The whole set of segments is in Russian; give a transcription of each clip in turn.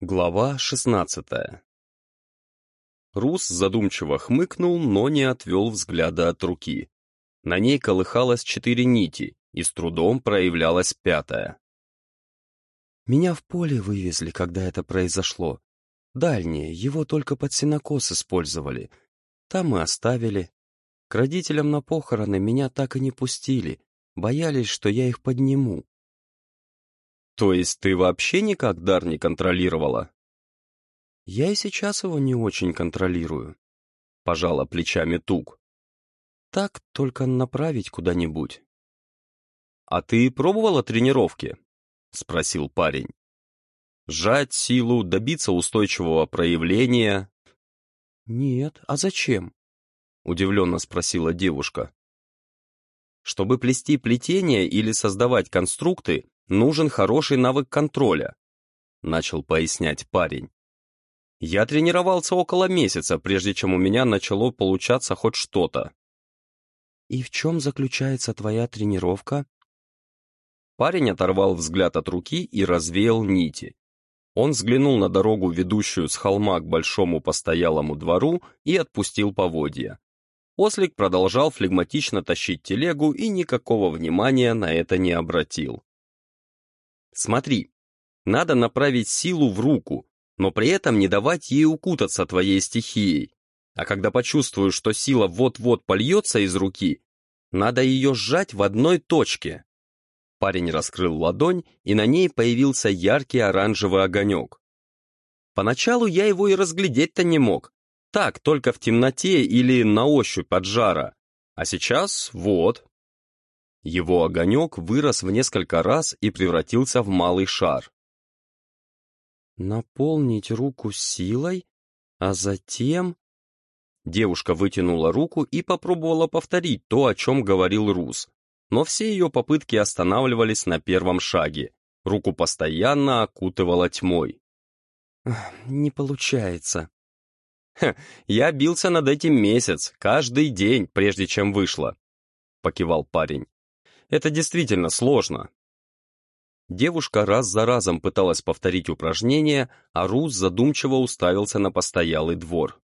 Глава шестнадцатая Рус задумчиво хмыкнул, но не отвел взгляда от руки. На ней колыхалось четыре нити, и с трудом проявлялась пятая. «Меня в поле вывезли, когда это произошло. Дальнее, его только под сенокос использовали. Там и оставили. К родителям на похороны меня так и не пустили, боялись, что я их подниму. То есть ты вообще никак дар не контролировала? Я и сейчас его не очень контролирую. Пожала плечами Тук. Так только направить куда-нибудь. А ты пробовала тренировки? Спросил парень. Сжать силу, добиться устойчивого проявления? Нет, а зачем? Удивленно спросила девушка. Чтобы плести плетение или создавать конструкты, нужен хороший навык контроля», — начал пояснять парень. «Я тренировался около месяца, прежде чем у меня начало получаться хоть что-то». «И в чем заключается твоя тренировка?» Парень оторвал взгляд от руки и развеял нити. Он взглянул на дорогу, ведущую с холма к большому постоялому двору, и отпустил поводья. Ослик продолжал флегматично тащить телегу и никакого внимания на это не обратил. Смотри, надо направить силу в руку, но при этом не давать ей укутаться твоей стихией. А когда почувствуешь, что сила вот-вот польется из руки, надо ее сжать в одной точке. Парень раскрыл ладонь, и на ней появился яркий оранжевый огонек. Поначалу я его и разглядеть-то не мог. Так, только в темноте или на ощупь от жара. А сейчас вот. Его огонек вырос в несколько раз и превратился в малый шар. «Наполнить руку силой, а затем...» Девушка вытянула руку и попробовала повторить то, о чем говорил Рус. Но все ее попытки останавливались на первом шаге. Руку постоянно окутывала тьмой. «Не получается». «Ха, я бился над этим месяц, каждый день, прежде чем вышло», — покивал парень. Это действительно сложно. Девушка раз за разом пыталась повторить упражнение, а Рус задумчиво уставился на постоялый двор.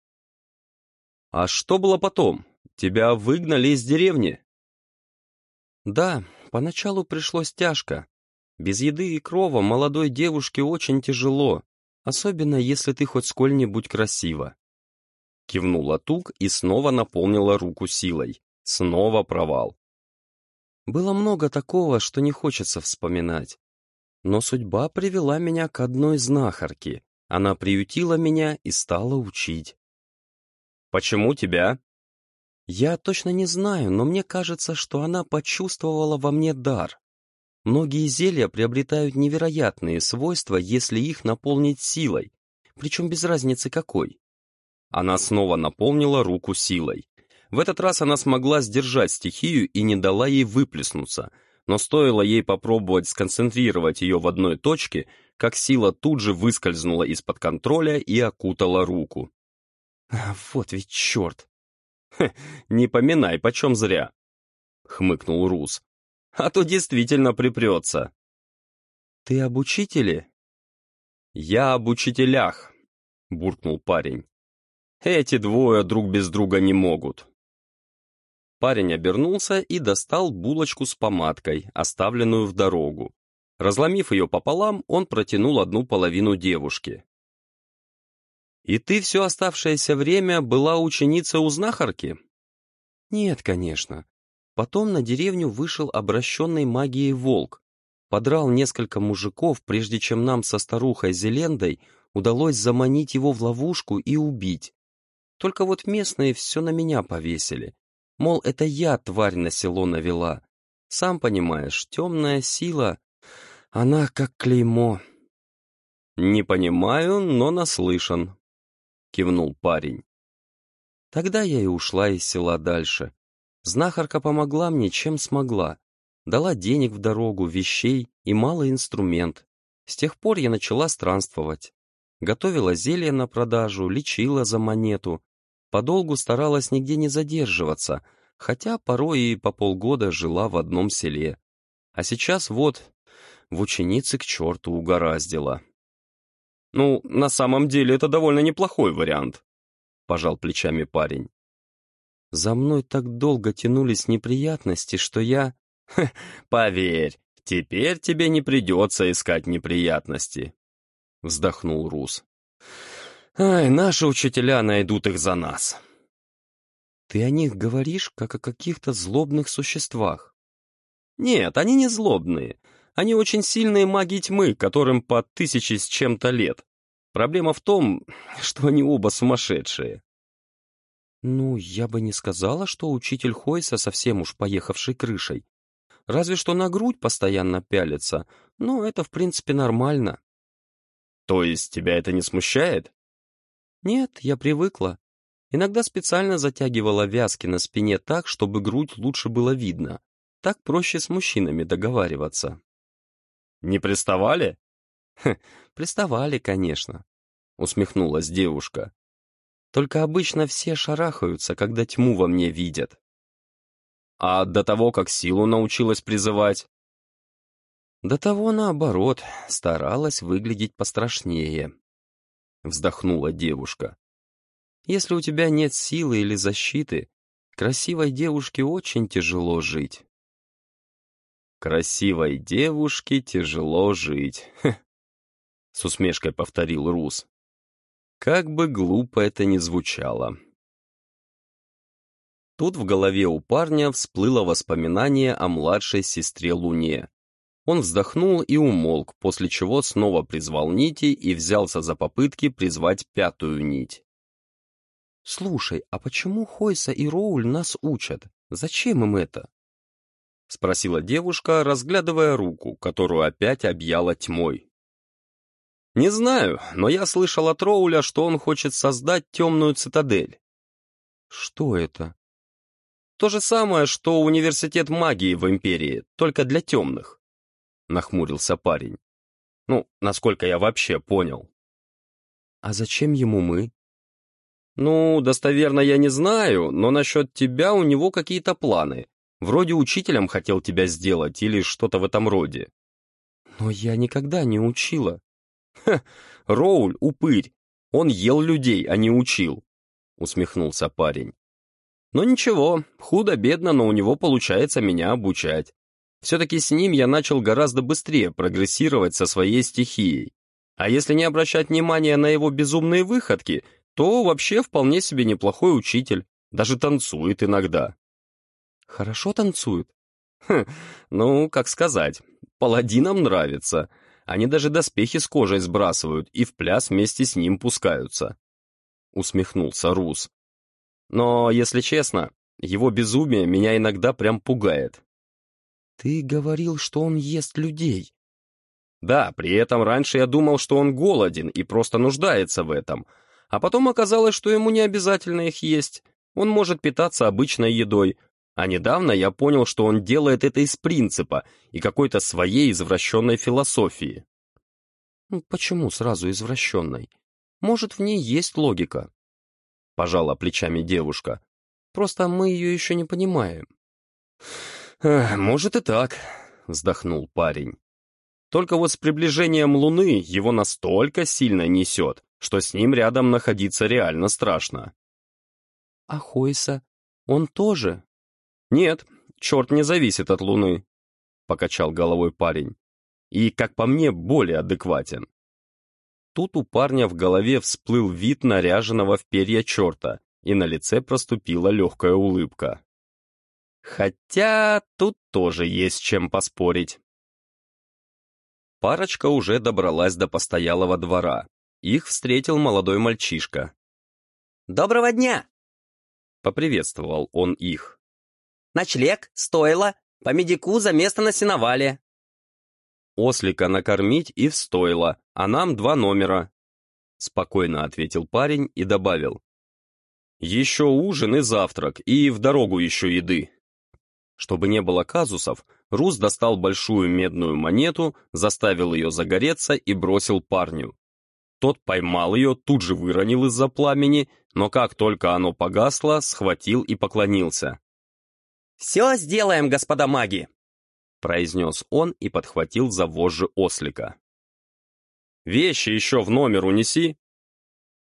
«А что было потом? Тебя выгнали из деревни?» «Да, поначалу пришлось тяжко. Без еды и крова молодой девушке очень тяжело, особенно если ты хоть сколь-нибудь красива». Кивнула Тук и снова наполнила руку силой. Снова провал. Было много такого, что не хочется вспоминать. Но судьба привела меня к одной знахарке. Она приютила меня и стала учить. «Почему тебя?» Я точно не знаю, но мне кажется, что она почувствовала во мне дар. Многие зелья приобретают невероятные свойства, если их наполнить силой, причем без разницы какой. Она снова наполнила руку силой. В этот раз она смогла сдержать стихию и не дала ей выплеснуться, но стоило ей попробовать сконцентрировать ее в одной точке, как сила тут же выскользнула из-под контроля и окутала руку. «Вот ведь черт!» «Не поминай, почем зря!» — хмыкнул Рус. «А то действительно припрется!» «Ты об учителе?» «Я об учителях!» — буркнул парень. «Эти двое друг без друга не могут!» Парень обернулся и достал булочку с помадкой, оставленную в дорогу. Разломив ее пополам, он протянул одну половину девушке. «И ты все оставшееся время была ученицей у знахарки?» «Нет, конечно. Потом на деревню вышел обращенный магией волк. Подрал несколько мужиков, прежде чем нам со старухой Зелендой удалось заманить его в ловушку и убить. Только вот местные все на меня повесили. Мол, это я тварь на село навела. Сам понимаешь, темная сила, она как клеймо. «Не понимаю, но наслышан», — кивнул парень. Тогда я и ушла из села дальше. Знахарка помогла мне, чем смогла. Дала денег в дорогу, вещей и малый инструмент. С тех пор я начала странствовать. Готовила зелье на продажу, лечила за монету, Подолгу старалась нигде не задерживаться, хотя порой и по полгода жила в одном селе. А сейчас вот в ученицы к черту угораздила. Ну, на самом деле это довольно неплохой вариант, пожал плечами парень. За мной так долго тянулись неприятности, что я... поверь, теперь тебе не придется искать неприятности, вздохнул Рус. Ай, наши учителя найдут их за нас. Ты о них говоришь, как о каких-то злобных существах. Нет, они не злобные. Они очень сильные маги тьмы, которым по тысяче с чем-то лет. Проблема в том, что они оба сумасшедшие. Ну, я бы не сказала, что учитель Хойса совсем уж поехавший крышей. Разве что на грудь постоянно пялится, но это, в принципе, нормально. То есть тебя это не смущает? Нет, я привыкла. Иногда специально затягивала вязки на спине так, чтобы грудь лучше было видно. Так проще с мужчинами договариваться. Не приставали? Хм, приставали, конечно, усмехнулась девушка. Только обычно все шарахаются, когда тьму во мне видят. А до того, как силу научилась призывать? До того, наоборот, старалась выглядеть пострашнее. Вздохнула девушка. Если у тебя нет силы или защиты, красивой девушке очень тяжело жить. «Красивой девушке тяжело жить», — с усмешкой повторил Рус. Как бы глупо это ни звучало. Тут в голове у парня всплыло воспоминание о младшей сестре Луне. Он вздохнул и умолк, после чего снова призвал нити и взялся за попытки призвать пятую нить. «Слушай, а почему Хойса и Роуль нас учат? Зачем им это?» — спросила девушка, разглядывая руку, которую опять объяла тьмой. «Не знаю, но я слышал от Роуля, что он хочет создать темную цитадель». «Что это?» «То же самое, что университет магии в Империи, только для темных», — нахмурился парень. «Ну, насколько я вообще понял». «А зачем ему мы?» «Ну, достоверно я не знаю, но насчет тебя у него какие-то планы. Вроде учителем хотел тебя сделать или что-то в этом роде. Но я никогда не учила. Ха, Роуль — упырь. Он ел людей, а не учил, — усмехнулся парень. Но ничего, худо-бедно, но у него получается меня обучать. Все-таки с ним я начал гораздо быстрее прогрессировать со своей стихией. А если не обращать внимания на его безумные выходки, то вообще вполне себе неплохой учитель, даже танцует иногда. Хорошо танцуют? Хм, ну, как сказать, паладинам нравится. Они даже доспехи с кожей сбрасывают и в пляс вместе с ним пускаются. Усмехнулся Рус. Но, если честно, его безумие меня иногда прям пугает. Ты говорил, что он ест людей. Да, при этом раньше я думал, что он голоден и просто нуждается в этом. А потом оказалось, что ему не обязательно их есть. Он может питаться обычной едой, а недавно я понял, что он делает это из принципа и какой-то своей извращенной философии. Ну, почему сразу извращенной? Может, в ней есть логика? Пожала плечами девушка. Просто мы ее еще не понимаем. «Может и так», — вздохнул парень. «Только вот с приближением Луны его настолько сильно несет, что с ним рядом находиться реально страшно». «А Хойса? Он тоже?» «Нет, черт не зависит от Луны», — покачал головой парень. «И, как по мне, более адекватен». Тут у парня в голове всплыл вид наряженного в перья черта, и на лице проступила легкая улыбка. Хотя тут тоже есть чем поспорить. Парочка уже добралась до постоялого двора. Их встретил молодой мальчишка. «Доброго дня!» — поприветствовал он их. Ночлег, стойло, по медику за место на сеновале. Ослика накормить и в стойло, а нам два номера. Спокойно ответил парень и добавил. Еще ужин и завтрак, и в дорогу еще еды. Чтобы не было казусов, Рус достал большую медную монету, заставил ее загореться и бросил парню. Тот поймал ее, тут же выронил из-за пламени, но как только оно погасло, схватил и поклонился. «Все сделаем, господа маги!» произнес он и подхватил за вожжи ослика. Вещи еще в номер унеси!»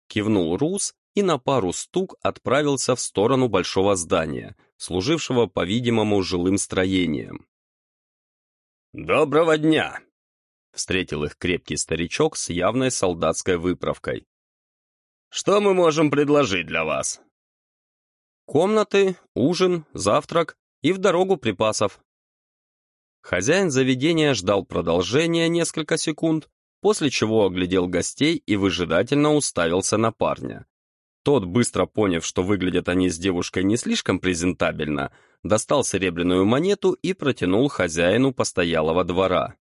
Кивнул Рус и на пару стук отправился в сторону большого здания, служившего, по-видимому, жилым строением. «Доброго дня!» — встретил их крепкий старичок с явной солдатской выправкой. «Что мы можем предложить для вас?» «Комнаты, ужин, завтрак и в дорогу припасов». Хозяин заведения ждал продолжения несколько секунд, после чего оглядел гостей и выжидательно уставился на парня. Тот, быстро поняв, что выглядят они с девушкой не слишком презентабельно, достал серебряную монету и протянул хозяину постоялого двора.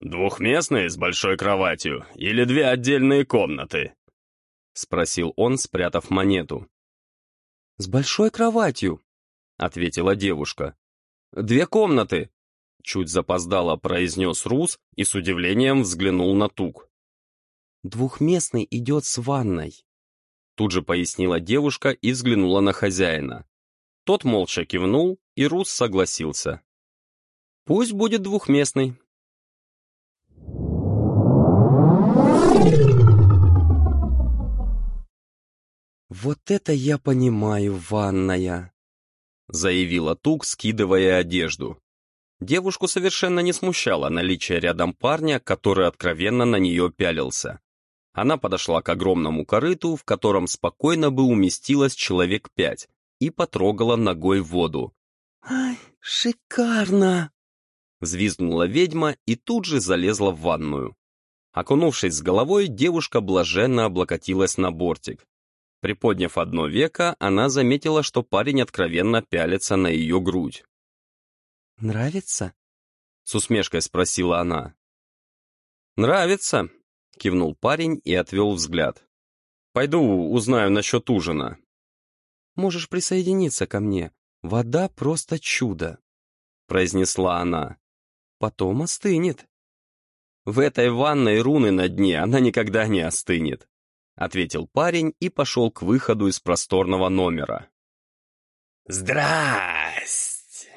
«Двухместные с большой кроватью или две отдельные комнаты?» — спросил он, спрятав монету. «С большой кроватью», — ответила девушка. «Две комнаты», — чуть запоздало произнес Рус и с удивлением взглянул на Тук. «Двухместный идет с ванной», Тут же пояснила девушка и взглянула на хозяина. Тот молча кивнул, и Рус согласился. «Пусть будет двухместный». «Вот это я понимаю, ванная!» заявила Тук, скидывая одежду. Девушку совершенно не смущало наличие рядом парня, который откровенно на нее пялился. Она подошла к огромному корыту, в котором спокойно бы уместилось человек пять, и потрогала ногой воду. «Ай, шикарно!» Взвизгнула ведьма и тут же залезла в ванную. Окунувшись с головой, девушка блаженно облокотилась на бортик. Приподняв одно веко, она заметила, что парень откровенно пялится на ее грудь. «Нравится?» — с усмешкой спросила она. «Нравится», Кивнул парень и отвел взгляд. «Пойду узнаю насчет ужина». «Можешь присоединиться ко мне. Вода просто чудо», — произнесла она. «Потом остынет». «В этой ванной руны на дне она никогда не остынет», — ответил парень и пошел к выходу из просторного номера. «Здрасте!»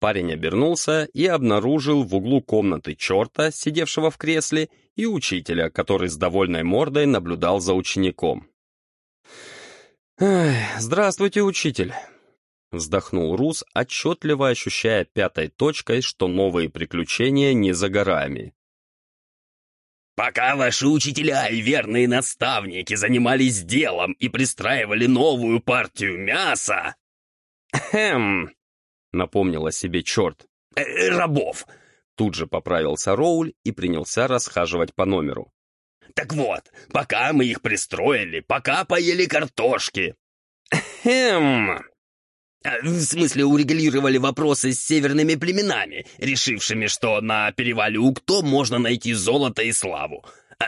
Парень обернулся и обнаружил в углу комнаты черта, сидевшего в кресле, и учителя, который с довольной мордой наблюдал за учеником. «Здравствуйте, учитель!» Вздохнул Рус, отчетливо ощущая пятой точкой, что новые приключения не за горами. «Пока ваши учителя и верные наставники занимались делом и пристраивали новую партию мяса...» «Хм...» напомнил о себе черт. Э, э, «Рабов!» Тут же поправился Роуль и принялся расхаживать по номеру. «Так вот, пока мы их пристроили, пока поели картошки...» «Хм...» э, В смысле, урегулировали вопросы с северными племенами, решившими, что на перевале Укто можно найти золото и славу.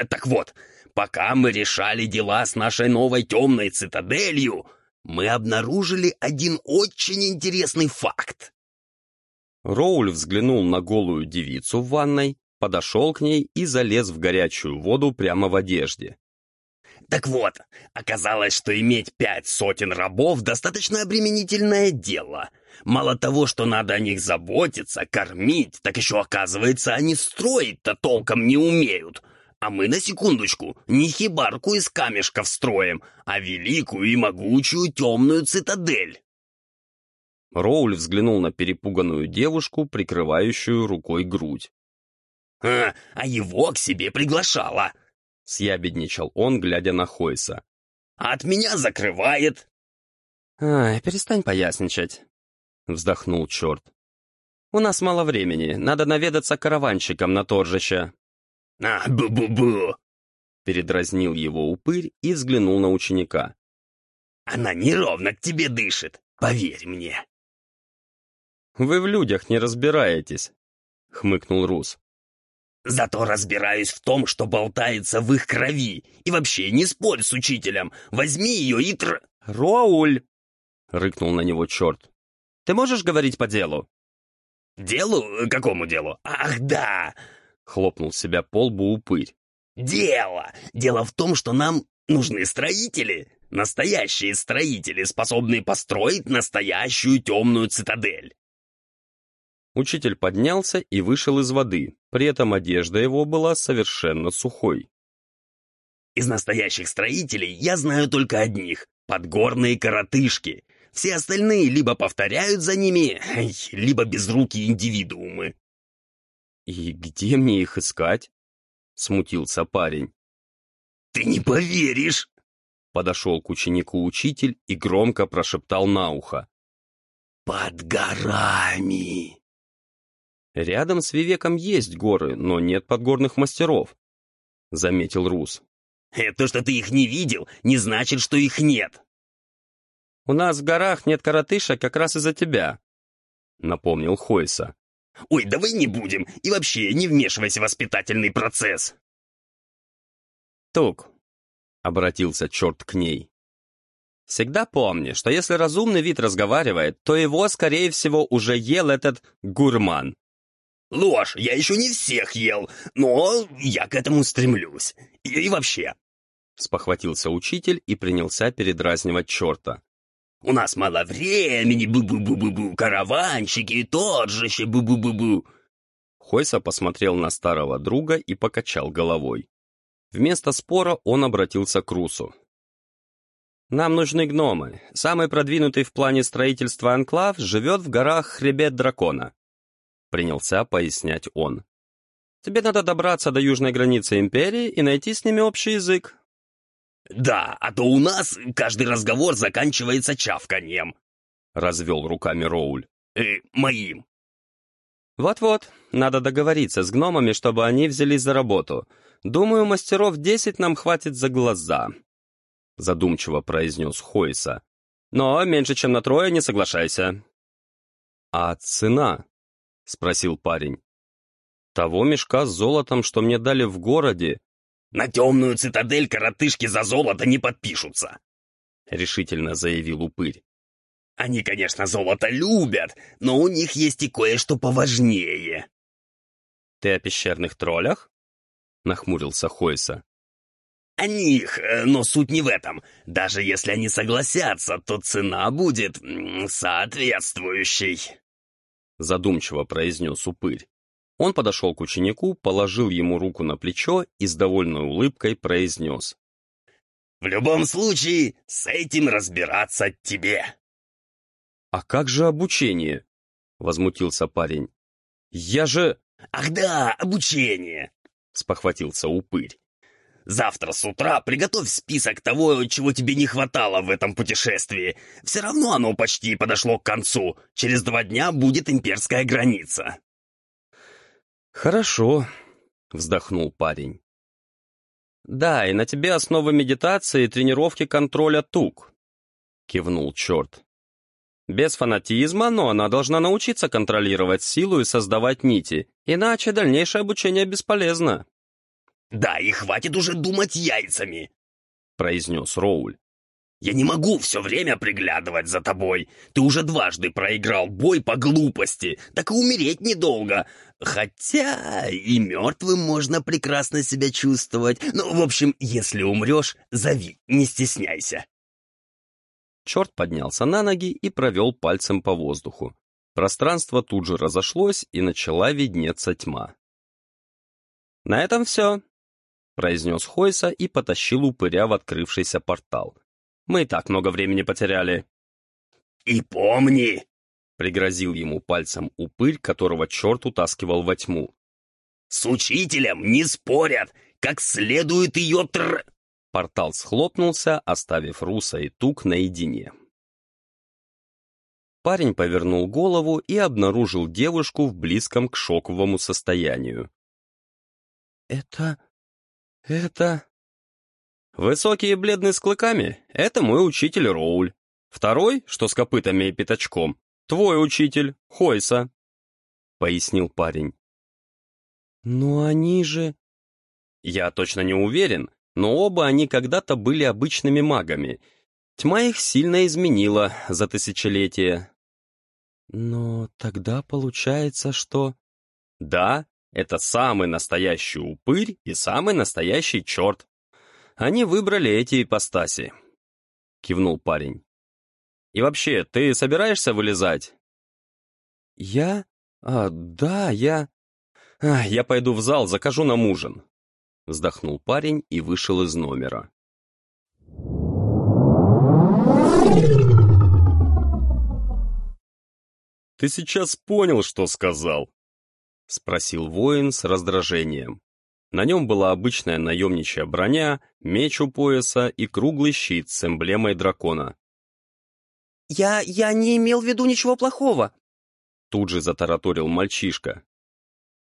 Так вот, пока мы решали дела с нашей новой темной цитаделью, мы обнаружили один очень интересный факт. Роуль взглянул на голую девицу в ванной, подошел к ней и залез в горячую воду прямо в одежде. Так вот, оказалось, что иметь пять сотен рабов достаточно обременительное дело. Мало того, что надо о них заботиться, кормить, так еще оказывается, они строить-то толком не умеют. А мы, на секундочку, не хибарку из камешков строим, а великую и могучую темную цитадель. Роуль взглянул на перепуганную девушку, прикрывающую рукой грудь. «А, а его к себе приглашала!» — съябедничал он, глядя на Хойса. «А от меня закрывает!» «Ай, перестань поясничать!» — вздохнул черт. «У нас мало времени, надо наведаться караванщикам на торжище». «А, бу-бу-бу!» Передразнил его упырь и взглянул на ученика. «Она неровно к тебе дышит, поверь мне!» «Вы в людях не разбираетесь», — хмыкнул Рус. «Зато разбираюсь в том, что болтается в их крови. И вообще, не спорь с учителем. Возьми ее и тр...» «Роуль!» — рыкнул на него черт. «Ты можешь говорить по делу?» «Делу? Какому делу? Ах, да! Хлопнул себя по лбу упырь. «Дело! Дело в том, что нам нужны строители. Настоящие строители, способные построить настоящую темную цитадель». Учитель поднялся и вышел из воды, При этом одежда его была совершенно сухой. «Из настоящих строителей я знаю только одних — подгорные коротышки. Все остальные либо повторяют за ними, либо безрукие индивидуумы». «И где мне их искать?» — смутился парень. «Ты не поверишь!» Подошел к ученику учитель и громко прошептал на ухо. «Под горами!» «Рядом с Вивеком есть горы, но нет подгорных мастеров», — заметил Рус. «То, что ты их не видел, не значит, что их нет». «У нас в горах нет коротышек как раз из-за тебя», — напомнил Хойса. «Ой, давай не будем, и вообще не вмешивайся в воспитательный процесс». «Тук», — обратился черт к ней. «Всегда помни, что если разумный вид разговаривает, то его, скорее всего, уже ел этот гурман. Ложь, я еще не всех ел, но я к этому стремлюсь. И, и вообще. Спохватился учитель и принялся передразнивать черта. У нас мало времени, бу-бу-бу-бу-бу, караванщики и тот же еще бу-бу-бу-бу. Хойса посмотрел на старого друга и покачал головой. Вместо спора он обратился к Русу. «Нам нужны гномы. Самый продвинутый в плане строительства анклав живет в горах Хребет Дракона принялся пояснять он. «Тебе надо добраться до южной границы Империи и найти с ними общий язык». «Да, а то у нас каждый разговор заканчивается чавканьем», — развел руками Роуль. «Э, моим». «Вот-вот, надо договориться с гномами, чтобы они взялись за работу. Думаю, мастеров десять нам хватит за глаза», — задумчиво произнес Хойса. «Но меньше, чем на трое, не соглашайся». «А цена?» — спросил парень. «Того мешка с золотом, что мне дали в городе...» «На темную цитадель коротышки за золото не подпишутся», — решительно заявил упырь. «Они, конечно, золото любят, но у них есть и кое-что поважнее». «Ты о пещерных троллях?» — нахмурился Хойса. «О них, э, но суть не в этом. Даже если они согласятся, то цена будет соответствующей» задумчиво произнес упырь. Он подошел к ученику, положил ему руку на плечо и с довольной улыбкой произнес. «В любом случае, с этим разбираться тебе». «А как же обучение?» — возмутился парень. «Я же...» «Ах да, обучение!» — спохватился упырь. Завтра с утра приготовь список того, чего тебе не хватало в этом путешествии. Все равно оно почти подошло к концу. Через два дня будет имперская граница». «Хорошо», — вздохнул парень. «Да, и на тебе основы медитации и тренировки контроля тук», — кивнул черт. «Без фанатизма, но она должна научиться контролировать силу и создавать нити, иначе дальнейшее обучение бесполезно». «Да, и хватит уже думать яйцами», — произнес Роуль. «Я не могу все время приглядывать за тобой. Ты уже дважды проиграл бой по глупости, так и умереть недолго. Хотя и мертвым можно прекрасно себя чувствовать. Ну, в общем, если умрешь, зови, не стесняйся». Черт поднялся на ноги и провел пальцем по воздуху. Пространство тут же разошлось, и начала виднеться тьма. «На этом все», произнес Хойса и потащил упыря в открывшийся портал. «Мы и так много времени потеряли». «И помни!» — пригрозил ему пальцем упырь, которого черт утаскивал во тьму. «С учителем не спорят! Как следует ее тр...» Портал схлопнулся, оставив Руса и Тук наедине. Парень повернул голову и обнаружил девушку в близком к шоковому состоянию. «Это «Это...» «Высокий и бледный с клыками — это мой учитель Роуль. Второй, что с копытами и пятачком, твой учитель, Хойса», — пояснил парень. «Но они же...» «Я точно не уверен, но оба они когда-то были обычными магами. Тьма их сильно изменила за тысячелетия». «Но тогда получается, что...» «Да, это самый настоящий упырь и самый настоящий черт. Они выбрали эти ипостаси. Кивнул парень. И вообще, ты собираешься вылезать? Я? А, да, я... «Я пойду в зал, закажу нам ужин», — вздохнул парень и вышел из номера. «Ты сейчас понял, что сказал?» — спросил воин с раздражением. На нем была обычная наемничья броня, меч у пояса и круглый щит с эмблемой дракона. «Я... я не имел в виду ничего плохого», — тут же затараторил мальчишка.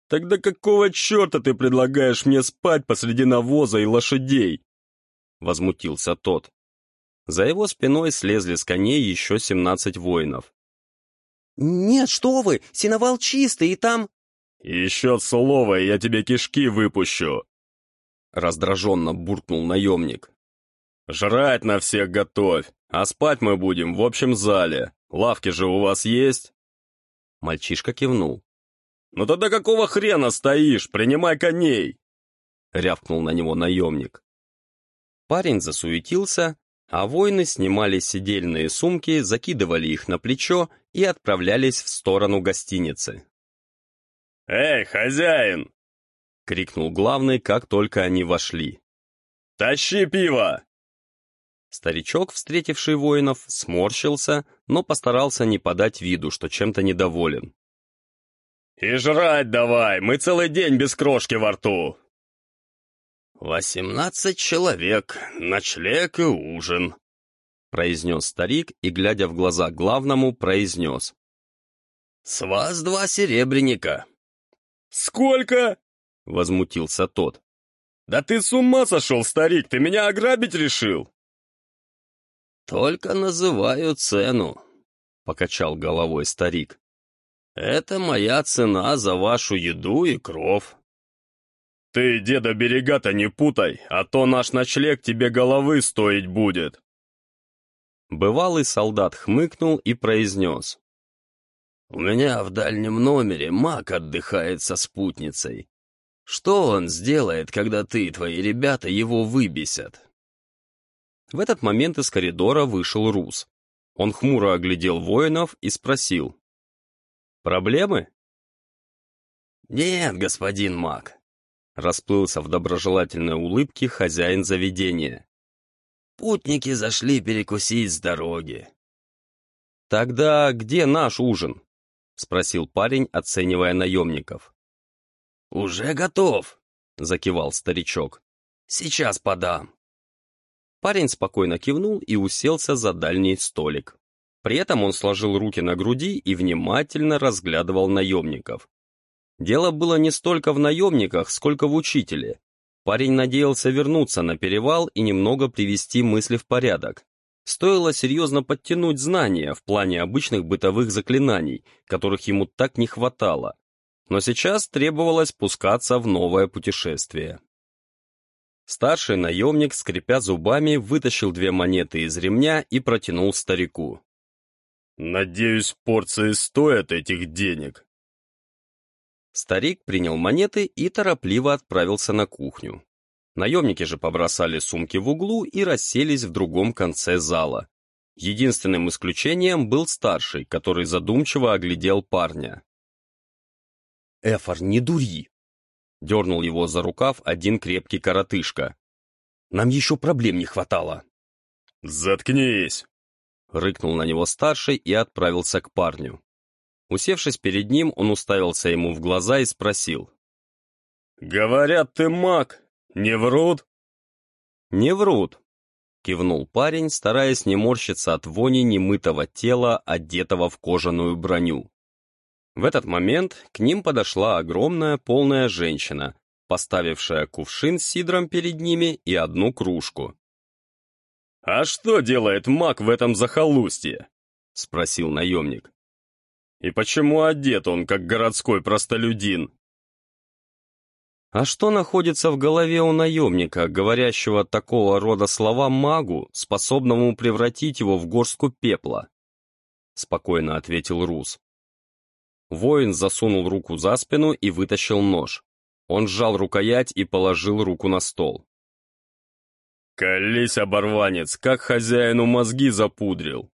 «Тогда какого черта ты предлагаешь мне спать посреди навоза и лошадей?» — возмутился тот. За его спиной слезли с коней еще семнадцать воинов. «Нет, что вы, сеновал чистый, и там...» «Еще слово, и я тебе кишки выпущу!» Раздраженно буркнул наемник. «Жрать на всех готовь, а спать мы будем в общем зале. Лавки же у вас есть?» Мальчишка кивнул. «Ну тогда какого хрена стоишь? Принимай коней!» Рявкнул на него наемник. Парень засуетился, а воины снимали сидельные сумки, закидывали их на плечо и отправлялись в сторону гостиницы. «Эй, хозяин!» — крикнул главный, как только они вошли. «Тащи пиво!» Старичок, встретивший воинов, сморщился, но постарался не подать виду, что чем-то недоволен. «И жрать давай, мы целый день без крошки во рту!» «Восемнадцать человек, ночлег и ужин», — произнес старик и, глядя в глаза главному, произнес. «С вас два серебряника». «Сколько?» — возмутился тот. «Да ты с ума сошел, старик, ты меня ограбить решил?» «Только называю цену», — покачал головой старик. «Это моя цена за вашу еду и кров». «Ты, деда, берега-то не путай, а то наш ночлег тебе головы стоить будет». Бывалый солдат хмыкнул и произнес. «У меня в дальнем номере маг отдыхает со спутницей. Что он сделает, когда ты и твои ребята его выбесят?» В этот момент из коридора вышел Рус. Он хмуро оглядел воинов и спросил. «Проблемы?» «Нет, господин маг», — расплылся в доброжелательной улыбке хозяин заведения. «Путники зашли перекусить с дороги». «Тогда где наш ужин?» — спросил парень, оценивая наемников. «Уже готов», — закивал старичок. «Сейчас подам». Парень спокойно кивнул и уселся за дальний столик. При этом он сложил руки на груди и внимательно разглядывал наемников. Дело было не столько в наемниках, сколько в учителе. Парень надеялся вернуться на перевал и немного привести мысли в порядок. Стоило серьезно подтянуть знания в плане обычных бытовых заклинаний, которых ему так не хватало. Но сейчас требовалось пускаться в новое путешествие. Старший наемник, скрипя зубами, вытащил две монеты из ремня и протянул старику. «Надеюсь, порции стоят этих денег». Старик принял монеты и торопливо отправился на кухню. Наемники же побросали сумки в углу и расселись в другом конце зала. Единственным исключением был старший, который задумчиво оглядел парня. «Эфор, не дури!» — дернул его за рукав один крепкий коротышка. «Нам еще проблем не хватало!» «Заткнись!» — рыкнул на него старший и отправился к парню. Усевшись перед ним, он уставился ему в глаза и спросил. «Говорят, ты маг!» «Не врут?» «Не врут», — кивнул парень, стараясь не морщиться от вони немытого тела, одетого в кожаную броню. В этот момент к ним подошла огромная полная женщина, поставившая кувшин с сидром перед ними и одну кружку. «А что делает маг в этом захолустье?» — спросил наемник. «И почему одет он, как городской простолюдин?» А что находится в голове у наемника, говорящего такого рода слова магу, способному превратить его в горстку пепла? Спокойно ответил Рус. Воин засунул руку за спину и вытащил нож. Он сжал рукоять и положил руку на стол. «Колись, оборванец, как хозяину мозги запудрил!»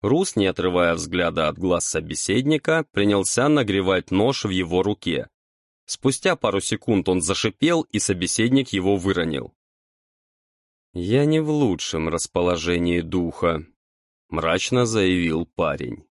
Рус, не отрывая взгляда от глаз собеседника, принялся нагревать нож в его руке. Спустя пару секунд он зашипел, и собеседник его выронил. «Я не в лучшем расположении духа», — мрачно заявил парень.